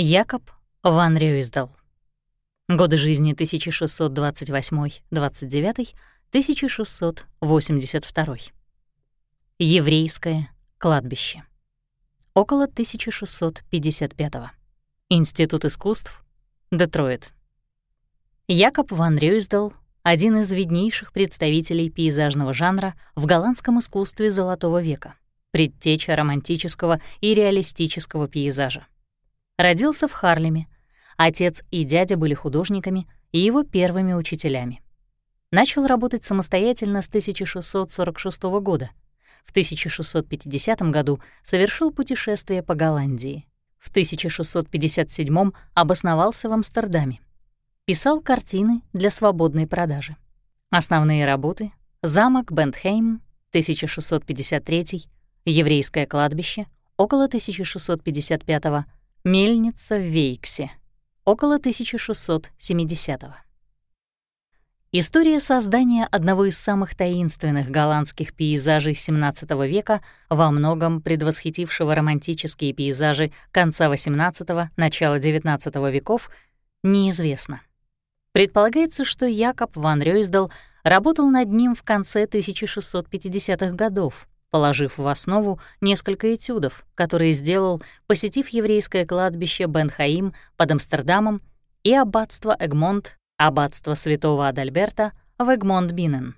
Якоб ван Рюиздал. Годы жизни 1628-29, 1682. Еврейское кладбище. Около 1655. Институт искусств, Детройт. Якоб ван Рюиздал — один из виднейших представителей пейзажного жанра в голландском искусстве Золотого века, предтеча романтического и реалистического пейзажа. Родился в Харлеме. Отец и дядя были художниками и его первыми учителями. Начал работать самостоятельно с 1646 года. В 1650 году совершил путешествие по Голландии. В 1657 обосновался в Амстердаме. Писал картины для свободной продажи. Основные работы — «Замок Бентхейм», 1653, «Еврейское кладбище», около 1655 года Мельница в Вейксе, около 1670-го. История создания одного из самых таинственных голландских пейзажей XVII века, во многом предвосхитившего романтические пейзажи конца XVIII – начала XIX веков, неизвестна. Предполагается, что Якоб ван Рёйсдал работал над ним в конце 1650-х годов, положив в основу несколько этюдов, которые сделал, посетив еврейское кладбище Бен-Хаим под Амстердамом и аббатство Эгмонт, аббатство святого Адальберта в Эгмонт-Бинен.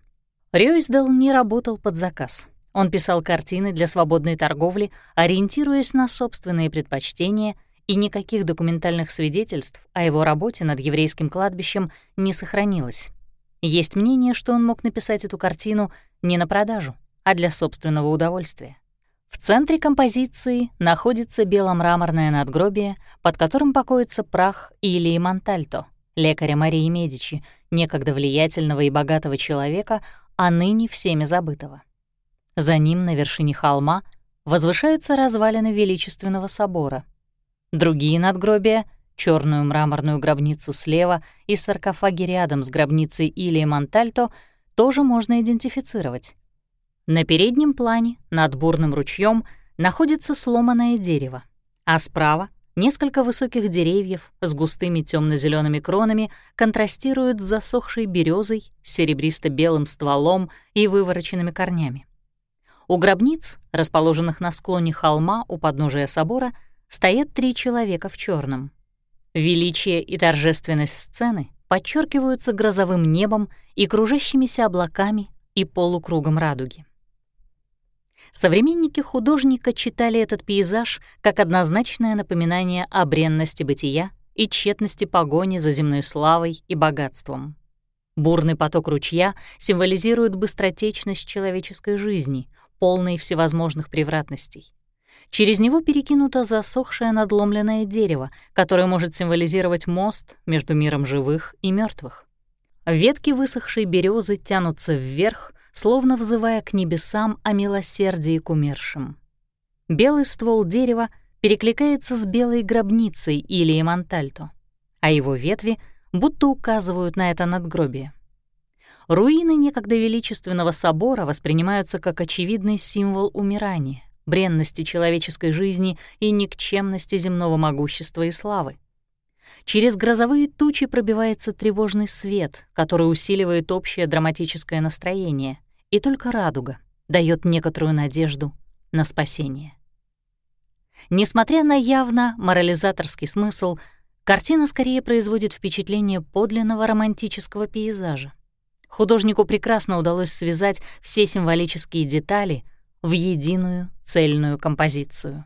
Рёйсдал не работал под заказ. Он писал картины для свободной торговли, ориентируясь на собственные предпочтения, и никаких документальных свидетельств о его работе над еврейским кладбищем не сохранилось. Есть мнение, что он мог написать эту картину не на продажу, а для собственного удовольствия. В центре композиции находится беломраморное надгробие, под которым покоится прах Илии Монтальто, лекаря Марии Медичи, некогда влиятельного и богатого человека, а ныне всеми забытого. За ним на вершине холма возвышаются развалины величественного собора. Другие надгробия — черную мраморную гробницу слева и саркофаги рядом с гробницей Илии Монтальто — тоже можно идентифицировать. На переднем плане, над бурным ручьем, находится сломанное дерево, а справа несколько высоких деревьев с густыми темно зелеными кронами контрастируют с засохшей березой, серебристо-белым стволом и вывороченными корнями. У гробниц, расположенных на склоне холма у подножия собора, стоят три человека в черном. Величие и торжественность сцены подчеркиваются грозовым небом и кружащимися облаками и полукругом радуги. Современники художника читали этот пейзаж как однозначное напоминание о бренности бытия и тщетности погони за земной славой и богатством. Бурный поток ручья символизирует быстротечность человеческой жизни, полной всевозможных превратностей. Через него перекинуто засохшее надломленное дерево, которое может символизировать мост между миром живых и мертвых. Ветки высохшей березы тянутся вверх, словно взывая к небесам о милосердии к умершим. Белый ствол дерева перекликается с белой гробницей или Монтальто, а его ветви будто указывают на это надгробие. Руины некогда величественного собора воспринимаются как очевидный символ умирания, бренности человеческой жизни и никчемности земного могущества и славы. Через грозовые тучи пробивается тревожный свет, который усиливает общее драматическое настроение, и только радуга дает некоторую надежду на спасение. Несмотря на явно морализаторский смысл, картина скорее производит впечатление подлинного романтического пейзажа. Художнику прекрасно удалось связать все символические детали в единую цельную композицию.